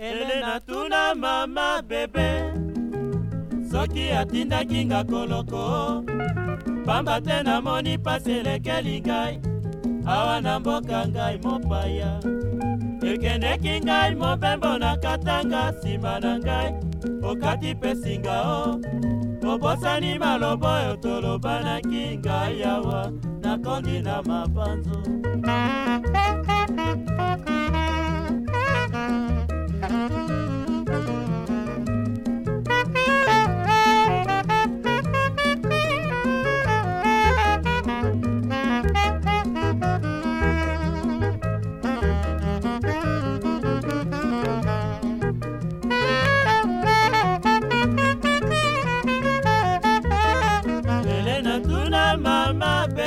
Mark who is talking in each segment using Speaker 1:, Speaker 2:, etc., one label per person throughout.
Speaker 1: ele natuna mama bebe soki atindaki nga koloko pamba te namoni pasi elekeli ngai awa na mboka ngai mopaya ekendeki ngai mobembo na katanga nsima na ngai okati mpe singa o obosani malobo oyo tolobanaki ngai awa nakondi na mabanzo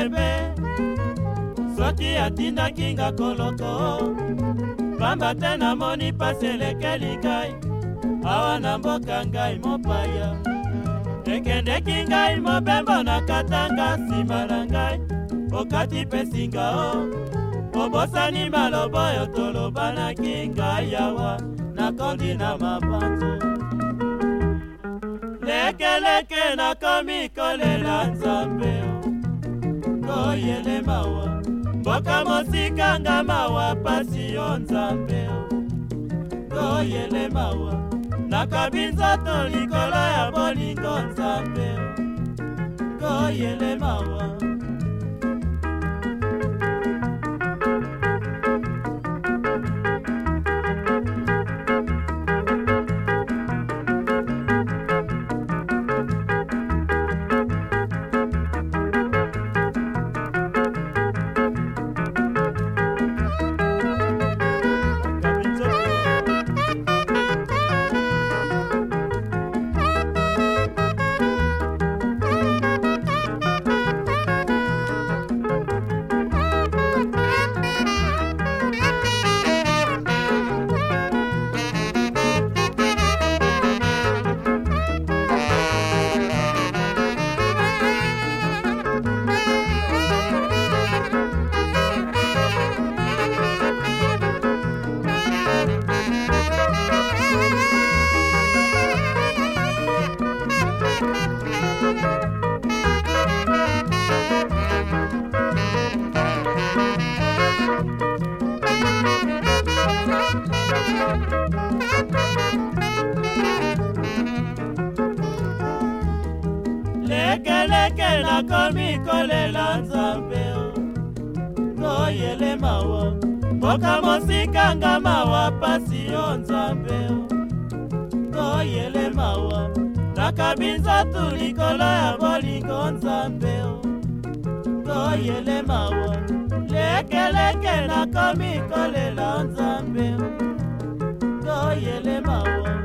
Speaker 1: pembe soki atindaki nga koloko pamba te namoni pasi elekeli ngai awa na mboka ngai mopaya ekendeki ngai mobembo nakatanga nsima na ngai okati mpe singa o obosani maloba oyo tolobanaki ngai yawa nakondi na mabanzu lekeleke nakomi kolela nzambe boyele mawa mboka mosikanga mawa pasi yo nzambe boyele mawa nakabi nzoto likolo ya bolingo nzambe boyele mawa lekeleke nakomi kolela nzambe toyele mawa mboka mosikanga mawa pasi yo nzambe toyele mawa nakabi nzatu likolo ya bolingo nzambe toyele mawa lekeleke nakomi kolela nzambe toyele mawa